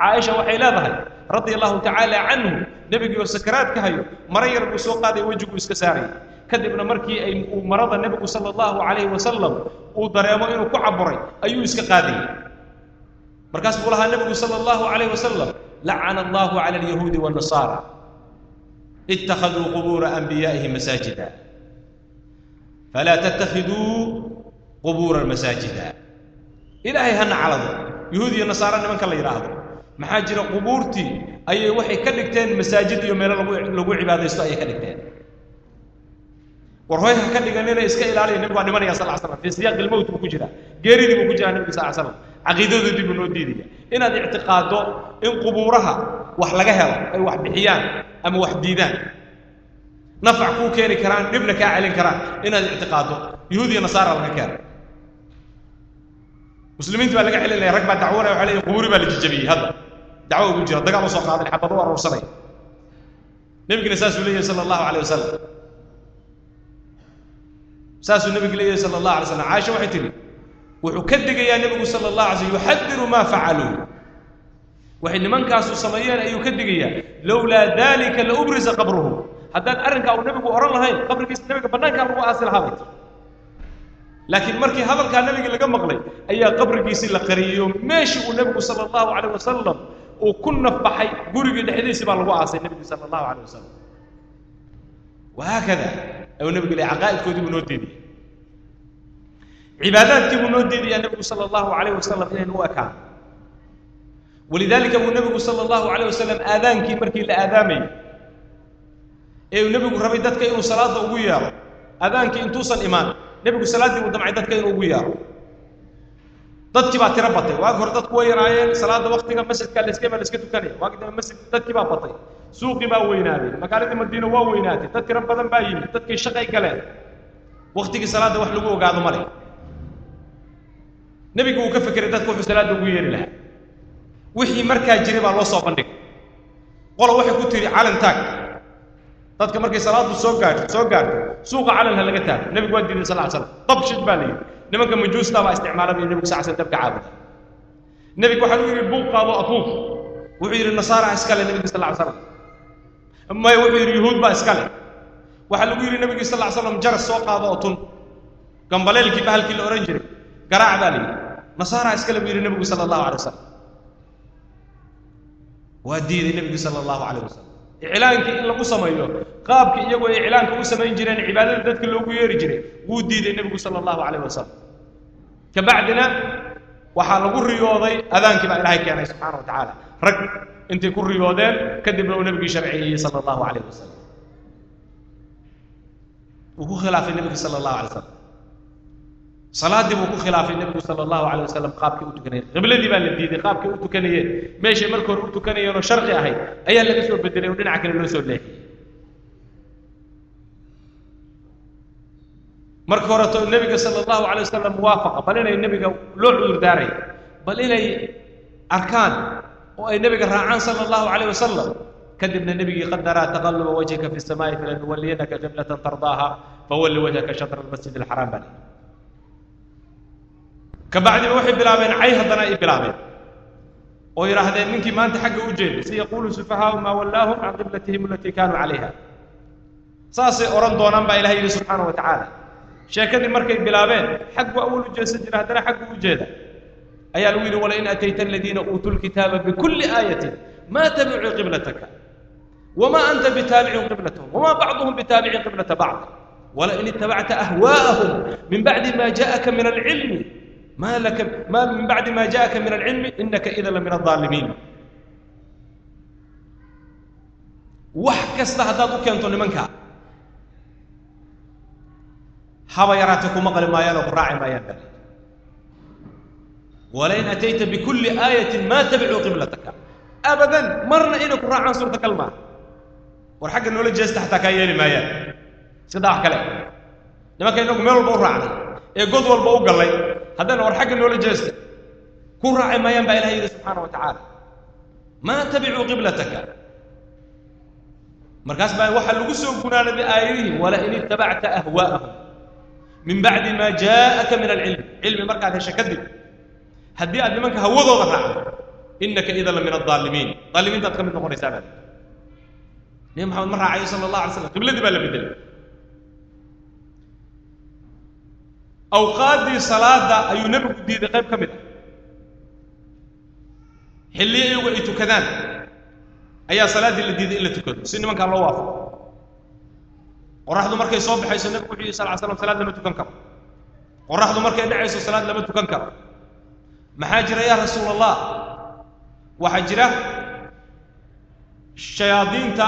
caaisha waxay leedahay radia allahu tacaala canhu nebigii oo sakaraad ka hayo maro yar buu soo qaaday wejiguu iska saarayay kadibna markii ay uu marada nebigu sala allahu calayhi wasalam uu dareemo inuu ku caburay ayuu iska qaadayay markaas buu lahaa nebigu sala allahu calayhi wasalam lacana allahu cala alyahuudi waannasaara ittakhaduu qubuura anbiyaa'ihim masaajida. Falaa tattakhiduu qubuura masaajida ilaahay hana calado yahuud iyo nasaara nimanka la yidhaahdo maxaa jira qubuurtii? Ayay waxay ka dhigteen masaajid iyo meelo lagu cibaadaysto ayay ka dhigteen. War hoy ha ka dhiganina iska ilaaliya nebigu waa dhimanaya sal slam fii siyaaqi lmowt buu ku jiraa. Geeridii buu ku jiraa nebigu sal slam caqiidadoodii buu noo diidaya. Inaad ictiqaaddo in qubuuraha wax laga helo ay wax bixiyaan ama wax diidaan. Nafac kuu keeni karaan dhibna kaa celin karaan. Inaad ictiqaaddo. Yahuud iyo nasaara laga keena muslimiinta baa laga celinaya rag baa dacwanaya waxay leeyihiin qubuuri baa la jijabiyey hadda. Dacwo ugu jira dagaal u soo qaaday xabad u aruursanay nebigina saasuu leeyahay sala allahu calayh wasalam saasuu nebigu leeyahay sala allahu alay slam caaisha waxay tidhi wuxuu ka digayaa nebigu sala allah alay slm yuxadiru maa facaluu waxay nimankaasu sameeyeen ayuu ka digayaa lowlaa dalika la ubrisa qabruhu. Haddaan arrinkaa uu nebigu odhan lahayn qabrigiisa nebiga bannaankaa lagu aasi lahaa laakiin markii hadalkaa nebiga laga maqlay ayaa qabrigiisii la qariyeyo meeshii uu nebigu sala allahu calayh wasalam uu ku nafbaxay gurigii dhexdiisii baa lagu aasay nebigu sala allahu calayh wasalam wahaakada ayuu nebigu leey caqaa'idkoodii buu noo diidaya cibaadaadkii buu noo diidayaa nebigu sala allahu calayh wasalam inaynu u ekaan. Walidaalika buu nebigu sala allahu calayh wasalam aadaankii markii la aadaamayay ee uu nebigu rabay dadka inuu salaada ugu yeero aadaankii intuusan imaan nebigu salaaddii buu damcay dadka inuu ugu yeero dadkii baa tiro batay. Waagi hore dadku way yaraayeen salaada waktiga masjidka layska baa layska tukanaya waagi dambe masjid dadkii baa batay. Suuqii baa weynaaday magaaladii madiina waa weynaatay dad tiro badan baa yimid dadkii shaqay galeen. Waktigii salaadda wax lagu ogaado male nebigu uu ka fekeray dadka wuxuu salaadda ugu yeeri lahaa. Wixii markaa jiray baa loo soo bandhigay qola waxay ku tihi calan taag dadka markay salaadu soo gaarto soo gaarto suuqa calan ha laga taago. Nebigu waa diiday sal slam dab shid baa layidhi nimanka majuusta baa isticmaala bu nebigu sal slam dabka caabuda nebigu waxaa lagu yidhi buuq qaado afuuf. Wuxuu yidhi nasaara iskale nebigu sal slam maya wuxuu yidhi yuhuud baa iskale waxaa lagu yidhi nebigi sal slam jaras soo qaado oo tun. Gambaleelkii bahalkii la odhan jiray garaac baa layidhi nasaara iskale buu yidhi nebigu sala allahu alay wasalam waa diiday nebigu sala allahu calayh wasalam iclaankii in lagu sameeyo qaabkii iyagoo ay iclaanka u samayn jireen cibaadada dadka loogu yeeri jiray wuu diiday nebigu sala allahu calayh wasalam kabacdina waxaa lagu riyooday adaankii baa ilaahay keenay subxaana wa tacaala. Rag intay ku riyoodeen kadibna uu nebigii sharciyeeyey sala allahu calayh wasalam wuu ku khilaafay nebigu sala allahu alay wasalam salaaddii buu ku khilaafay nebigu sala allahu calayh wasalam qaabkii u tukanayeen qibladii baa la diiday qaabkii u tukanayeen meeshay marka hore u tukanayeen oo sharqi ahayd ayaa laga soo bedelay oo dhinaca kale loo soo leexiyey marka horeto nebiga sala allahu calay wasalam muwaafaqa bal inay nebiga loo cudur daaray bal inay arkaan oo ay nebiga raacaan sala allahu calayh wasalam kadibna nebigii qad naraa taqalluba wajhika fi samaa'i falanuwalliyanaka qiblatan tardaaha fawalli wajhaka shatra almasjid alxaraam baa kabacdiba waxay bilaabeen cay haddana ay bilaabeen. Oo yidhaahdeen ninkii maanta xagga u jeeda si yaquulu sufahaau maa wallaahum can qiblatihim alatii kaanuu calayha. Saasay odhan doonaan baa ilahay yidhi subxaana wa tacaala. Sheekadii markay bilaabeen xaggu awal u jeesan jira haddana xaggu u jeeda ayaa lagu yidhi walain atayta aladiina uutuu lkitaaba bikulli aayatin maa tabicuu qiblataka wamaa anta bitaabicin qiblatahum wamaa bacduhum bitaabicin qiblata bacd. Walain itabacta ahwaa'ahum min bacdi ma jaءaka min alcilmi ما لك ما من بعد ما جاءك من العلم إنك إذا لمن الظالمين. wax kasta haddaad u keento nimanka haba yaraate ku maqli maayaan oo ku raaci maayaan bal walain atayta bikulli aayatin maa tabicuu qiblataka abadan marna inay ku raacaan suurtagal maaha war xagga noola jeesta xataa kaa yeeli maayaan sidaa wax kale nimanka inagu meel walba u raacnay ee god walba u gallay haddana war xagga noola jeesta ku raaci maayaan baa ilahay yidhi subxaana wa tacaala. Maa tabicuu qiblataka? Markaas baa waxaa lagu soo gunaanaday aayadihii walain ittabacta ahwaa'ahum min bacdi maa jaa'aka min alcilmi. Cilmi markaad hesha kadib haddii aad nimanka hawadooda raacdo innaka idan la min aldaalimiin daalimiintaad ka mid noqonaysaa baa nabi maxamed ma raacayo sala allah alay slam qibladii baa la bedelay awqaaddii salaada ayuu nebigu diiday qayb ka mid ah. Xilliyo iyagu ay tukadaan. Ayaa salaaddii la diiday in la tukado. Si nimankaa loo waafaqo. Qoraxdu markay soo baxayso nebigu wuxuu yihi sal ly slam salaad lama tukan karo. Qoraxdu markay dhacayso salaad lama tukan karo. Maxaa jira yaa rasuul allah waxaa jira shayaadiinta.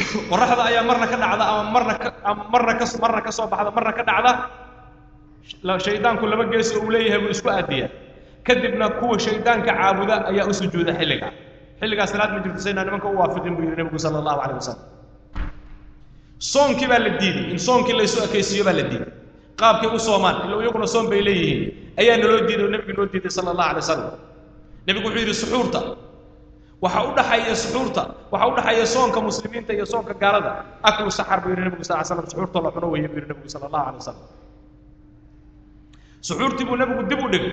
Qoraxda ayaa marna ka dhacda ama marna ka ama marna ka marna ka soo baxda marna ka dhacda shaydaanku laba gees oo uu leeyahay buu isku aadiyaa kadibna kuwa shaydaanka caabuda ayaa u sujuuda xilligaa xilligaa salaad ma jirto saynaa nimanka u waafiqin buu yidhi nebigu sala allahu calayh wasalam soonkii baa la diiday in soonkii laysu ekaysiiyo baa la diiday qaabkay u soomaan ila iyaguna soon bay leeyihiin ayaa naloo diiday oo nebigu noo diiday sala allahu alay wasalam nebigu wuxuu yidhi suxuurta waxaa u dhaxeeya suxuurta waxaa u dhaxeeya soonka muslimiinta iyo soonka gaalada aklu saxar buu yidhi nebigu sal ly slam suxuurta la cuno weeye buu yidhi nebigu sala allahu alay wasalam suxuurtii buu nebigu dib u dhigay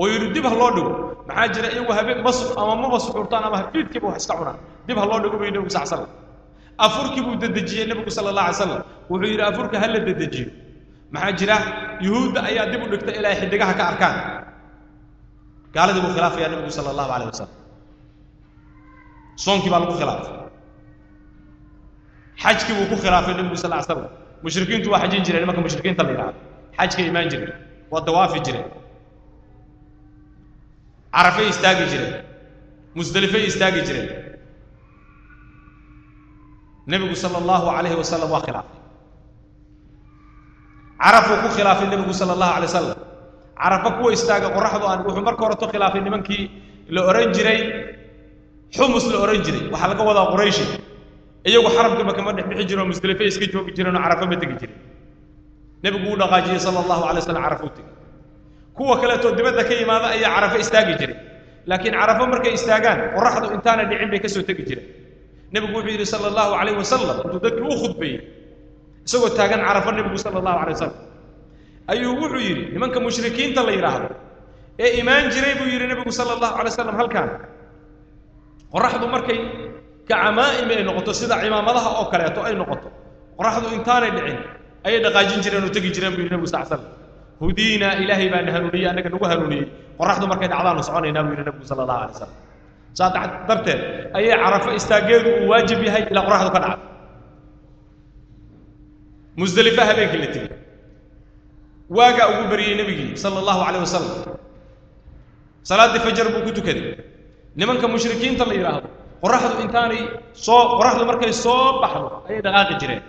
oo yidhi dib ha loo dhigo. Maxaa jira iyagu habeen ma ama maba suxuurtaan ama hafiidkiiba wax iska cunaan. Dib ha loo dhigo buu yidhi nebigu sal slam afurkii buu dedejiyey nebigu sala allah alay slam wuxuu yidhi afurka ha la dedejiyo. Maxaa jira? Yuhuudda ayaa dib u dhigta ilaa xiddigaha ka arkaan. Gaaladii buu khilaafayaa nebigu sala allahu calayh wasalam soonkii baa lagu khilaafay xajkii buu ku khilaafay nebigu sal ly slam mushrikiintu waa xajin jireen nimanka mushrikiinta la yidhahdo xajkay imaan jireen waa dawaafi jireen carafay istaagi jireen musdelifay istaagi jireen nebigu sala allahu calayhi wasalam waa khilaafay carafuu ku khilaafay nebigu sala allahu alay wasalam carafa kuwa istaaga qoraxdu aan wuxuu marka horeto khilaafay nimankii la ohan jiray xumus la ohan jiray. Waxaa laga wadaa qurayshi iyagu xarabkaba kama dhex bixi jiro musdalife iska joogi jireenoo carafa ma tegi jirin nebigu uu dhaqaajiyey sala allahu alay wasalam carafa u tegey. Kuwa kaleetoo dibadda ka yimaada ayaa carafo istaagi jiray. Laakiin carafo markay istaagaan qoraxdu intaana dhicin bay ka soo tegi jireen. Nebigu wuxuu yidhi sala allahu calayh wasalam intuu dadkii u khudbeeyey isagoo taagan carafo nebigu sala allahu alay wasalam ayuu wuxuu yidhi nimanka mushrikiinta la yidhaahdo ee imaan jiray buu yidhi nebigu sala allahu alay wasalam halkaan. Qoraxdu markay kacamaa'im ay noqoto sida cimaamadaha oo kaleeto ay noqoto. Qoraxdu intaanay dhicin ayay dhaqaajin jireen oo tegi jireen buu yidhi nebigu sal slam hudiina ilaahay baa na hanuuniyey annaga nagu hanuuniyey. Qoraxdu markay dhacdaanu soconaynaa buu yidhi nebigu sala allahu alay wasalam saa darteed ayay carafo istaaggeedu uu waajib yahay ilaa qoraxdu ka dhacdo. Musdelifa habeenkii la tegey. Waagaa ugu bariyey nebigii sala allahu calayh wasalam salaaddii fajar buu ku tukaday. Nimanka mushrikiinta la yidhaahdo qoraxdu intaanay soo qoraxdu markay soo baxdo ayay dhaqaaqi jireen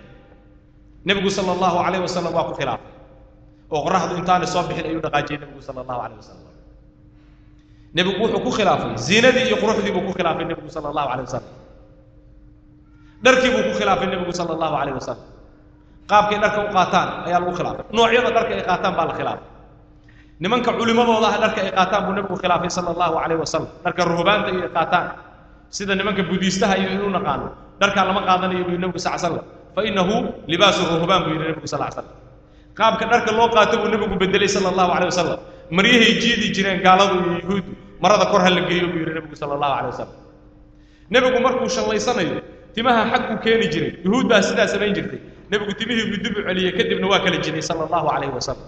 nebigu sala allahu calayh wasalam waa ku khilaafay oo qoraxdu intaanay soo bixin ayuu dhaqaajiyey nebigu sala allahu calayh wasalam nebigu wuxuu ku khilaafay. Ziinadii iyo quruxdii buu ku khilaafay nebigu sala allahu calayh wasalam dharkii buu ku khilaafay nebigu sala allahu calayh wasalam qaabkay dharka u qaataan ayaa lagu khilaafay. Noocyada dharka ay qaataan baa la khilaafay. Nimanka culimadooda ah dharka ay qaataan buu nebigu khilaafay sala allahu calayh wasalam dharka ruhubaanta iyo ay qaataan. Sida nimanka budiistaha iyo inuu naqaano. Dharkaa lama qaadanayo buu nebigu sal slam fa inahu libaasu ruhubaan buu yidhi nebigu sal slam qaabka dharka loo qaato buu nebigu bedelay sala allahu calayh wasalam maryahay jiidi jireen gaaladu iyo yuhuuddu marada kor ha la geeyo buu yidhi nebigu sala allahu calayh wasalam nebigu markuu shallaysanayo timaha xag uu keeni jiray yuhuud baa sidaa samayn jirtay nebigu timihii buu dib u celiyey kadibna waa kala jiray sala allahu calayhi wasalam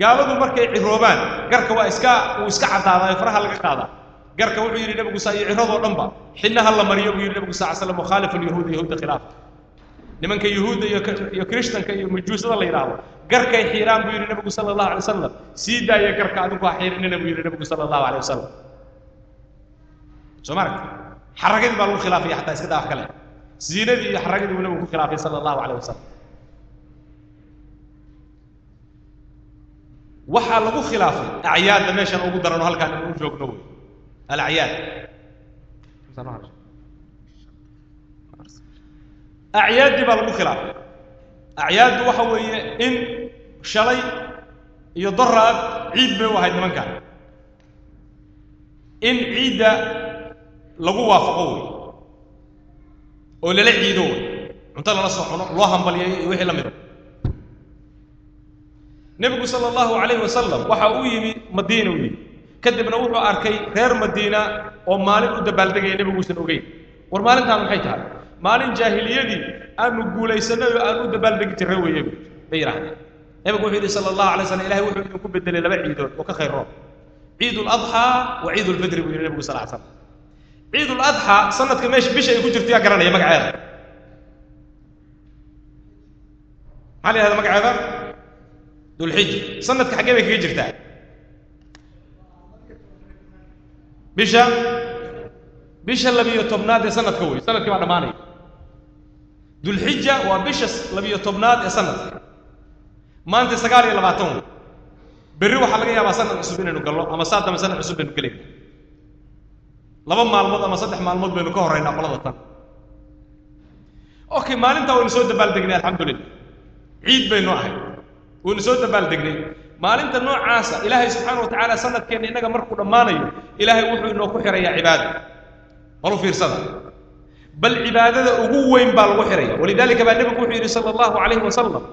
gaaladu markay ciroobaan garka waa iska uu iska caddaadaa faraha laga qaadaa garka wuxuu yidhi nebigu saa iyo ciradoo dhanba xinnaha la mariyo buu yidhi nebigu sal slam mukhaalif alyahuud yahuudda khilaafka nimanka yuhuudda iyo krishtanka iyo majuusada la yidhaahdo garkay xiiraan buu yidhi nebigu sala allahu alay wasalam sii daaya garka adinku ha xiirinina buu yidhi nebigu sala allahu alay wasalam soo ma xaragadii baa lagu khilaafaya xataa iska daa wax kale. Ziinadii iyo xaragadii buu nebigu ku khilaafay sala allahu calayh wasalam waxaa lagu khilaafay acyaadda meeshan ugu daran oo halkaan inu joogno wey. Alacyaad acyaaddii baa lagu khilaafay acyaaddu waxa weeye in shalay iyo daraad ciid bay u ahayd nimankan in ciidda lagu waafaqo wey oo lala ciido wey cunto lala soo cuno loo hambalyayo iyo wixii la mida nebigu sala allahu calayhi wasalam waxa uu yimi madiina u yimi. Kadibna wuxuu arkay reer madiina oo maalin u dabaaldegaya nebiguusan ogeyn. War maalintaan maxay tahay maalin jaahiliyadii aanu guulaysanay oo aan u dabaaldegi jirray weeye bay yidhahdeen nebigu wuxuu yidhi sala allahu alay slam ilahay wuxuu idinku bedelay laba ciidood oo ka khayr roob ciid اladxaa wa ciid اlfidri buu yidhi nebigu sal l slam ciid اladxaa sanadka meesha bisha ay ku jirto yaa garanaya magaceeda maxaa la yihahda magaceeda dulxija sanadka xaggee bay kaga jirtaa bisha bisha labiyo tobnaad ee sanadka wey sanadkii baa dhammaanaya dulxija waa bisha labiyo tobnaad ee sanadka maanta sagaal iyo labaatan. Berri waxaa laga yaabaa sanad cusub inaynu galno ama saadama sanad cusub baynu gelayna laba maalmood ama saddex maalmood baynu ka horraynaa qolada tan. Okay maalintaa waynu soo dabaaldegnay alxamdulilah ciid baynu ahay. Waynu soo dabaaldegnay. Maalinta noocaasa ilaahay subxaana wa tacaala sanadkeenna innaga markuu dhammaanayo ilaahay wuxuu inoo ku xirayaa cibaada. Balu fiirsada bal cibaadada ugu weyn baa lagu xiraya walidaalika baa nebigu wuxuu yidhi sala allahu calayhi wasalam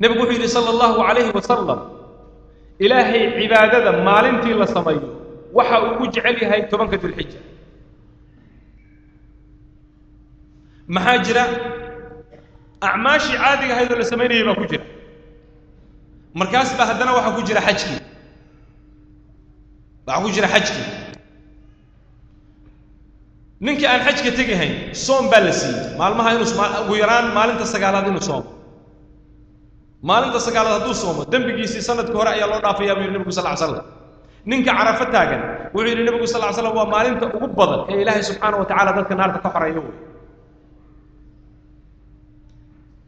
nebigu wuxuu yidhi sala allahu calayhi wasalam ilaahay cibaadada maalintii la sameeyo waxa uu ugu jecel yahay tobanka dulxija maxaa jira? Acmaashii caadiga ahayd oo la samaynayay baa ku jira. Markaas baa haddana waxaa ku jira xajkii. Waxaa ku jira xajkii ninkii aan xajka tegahayn soom baa la siiyey. Maalmaha inuu ugu yaraan maalinta sagaalaad inuu soomo. Maalinta sagaalaad hadduu soomo dembigiisii sanadka hore ayaa loo dhaafayaa buu yidhi nebigu sal slam ninka carafo taagan wuxuu yidhi nebigu sal slam waa maalinta ugu badan ee ilaahay subxaana wa tacala dadka naarta ka xoreeyo wey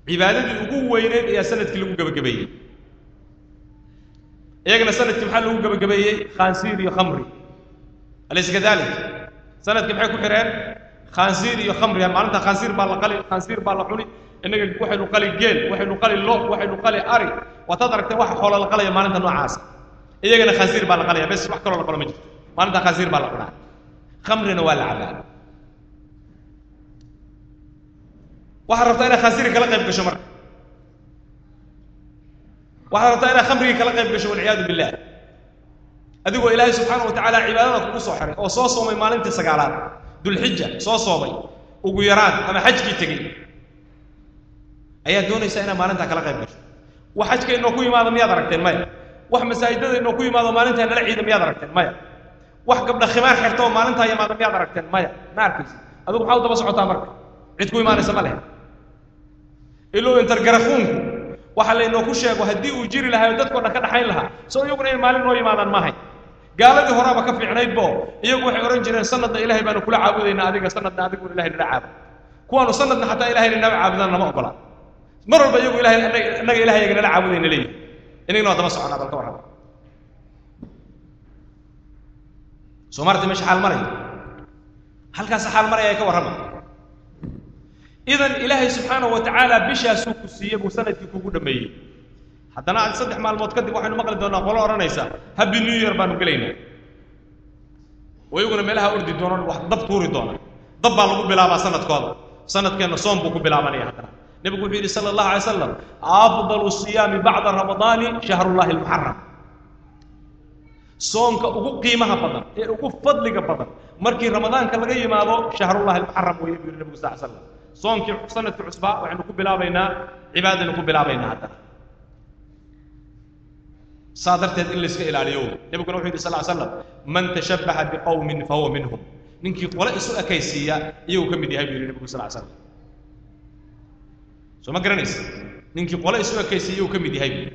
cibaadadii ugu weyneyd ayaa sannadkii lagu gebagabeeyey. Iyagana sannadkii maxaa lagu gebagabeeyey? Khansiir iyo khamri. Alaysa kadalik sannadkii maxay ku xidheen khansiir iyo khamri. Maalinta khansiir baa la qali khansiir baa la cuni innaga waxaynu qali geel waxaynu qali lo waxaynu qali ari. Waataad aragteen waxa xoola la qalaya maalinta noocaasa iyagana khansiir baa la qalaya bes wax kaloo la qalo ma jirto. Maalinta khansiir baa la cunaa. Khamrina waa la cabaa. Waxaad rabtaa inaad khansiiri kala qayb gasho marka? Waxaad rabtaa inaad khamrigii kala qayb gasho walciyaadu billah adigoo ilaahay subxaana wa tacaala cibaadada kugu soo xiray oo soo soomay maalintii sagaalaad. Dulxija soo soomay. Ugu yaraan ama xajkii tegey. Ayaad doonaysaa inaad maalintaa kala qayb gasho. Wax xajka inoo ku yimaado miyaad aragteen maya? Wax masaajidada inoo ku yimaado maalintaa nala ciida miyaad aragteen maya? Wax gabdha khimaar xirta oo maalintaa yimaado miyaad aragteen maya? Ma arkaysa adigu maxaa u daba socotaa marka? Cid ku imaanaysa ma leh. Ilow intergarafuunku waxa laynoo ku sheego haddii uu jiri lahaa oo dadkao dhan ka dhaxayn lahaa soo iyaguna in maalin noo yimaadaan maahay gaaladii horaaba ka fiicnaydbo iyagu waxay odhan jireen sanadna ilahay baanu kula caabudaynaa adiga sanadna adiguna ilahay nala caabud. Kuwaanu sanadna xataa ilahay nala caabudaan nama ogola. Mar walba iyagu ilahay annaga ilahay nala caabudayna leeyihi inagna waa daba soconaa bal ka warrama soo marti meesha xaal maraya halkaasa xaal maraya ka warrama idan ilaahay subxaanahu wa tacaala bishaasuu ku siiyey buu sannadkii kugu dhameeyey haddana saddex maalmood kadib waxaynu maqli doonaa qolo odhanaysa happy new year baanu gelaynaa oo iyaguna meelaha ordi doonaan wax dab tuuri doona. Dab baa lagu bilaabaa sanadkooda. Sanadkeenna soom buu ku bilaabanaya haddana. Nebigu wuxuu yidhi sala allahu alay slam afdalu siyaami bacda ramadaani shahrullahi almuxaram soonka ugu qiimaha badan ee ugu fadliga badan markii ramadaanka laga yimaado shahrullahi almuxaram weeye buu yidhi nebigu sal slam soonkii sannadkii cusbaa waxaynu ku bilaabaynaa cibaadaynu ku bilaabaynaa haddana saa darteed in layska ilaaliyo nebiguna wuxuu yidhi sal slam man tashabbaha biqowmin fahuwa minhum. Ninkii qole isu ekaysiiya iyaguu ka mid yahay buu yidhi nebigu sal slam soo ma garanaysa ninkii qole isu ekaysiiya iyaguu ka mid yahay buu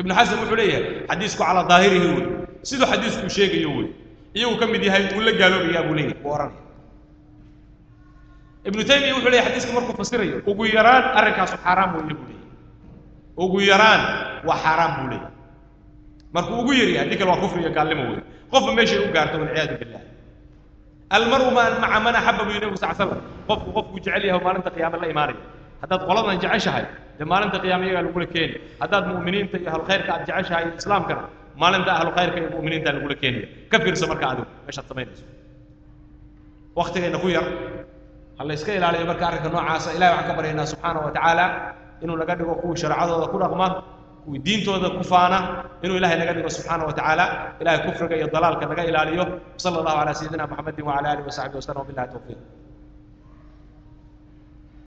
ibnu xasan wuxuu leeyahay xadiisku calaa daahirihi wey siduu xadiisku sheegayo wey iyaguu ka mid yahay uu la gaaloobayaa buu leeyahay buu ohanaya ibnu taymiya wuxuu leeyahy xadiiska markuu fasirayo ugu yaraan arrinkaasu xaaraam weeye buu leeyahy ugu yaraan waa xaaraam buu leeyahy markuu ugu yar yahay haddii kale waa kufri gaalnimo wey qofba meeshay u gaarto walciyaadu billah almaru ma maca man axaba buu nebigu sal slam qofku qofkuu jecel yahay maalinta qiyaame la imaanaya haddaad qoladan jeceshahay dee maalinta qiyaame iyagaa lagula keeni haddaad mu'miniinta iyo ahlukhayrka aad jeceshahay islaamkana maalinta ahlukhayrka iyo mu'miniinta lagula keenaya ka fiirso marka adigu meeshaad samaynayso. Waktigayna ku yar ha ilaaliyo marka arrinka noocaasa ilahay waxaan ka baryaynaa subxaana wa tacaala inuu naga dhigo kuwii shareecadooda ku dhaqma diintooda ku faana inuu ilahay naga dhigo subxaana wa tacaala ilahay kufriga iyo dalaalka naga ilaaliyo. Sala allahu calaa sayidina maxamedin wacala alihi wasaxbihi wasallam wabillahi tawfiiq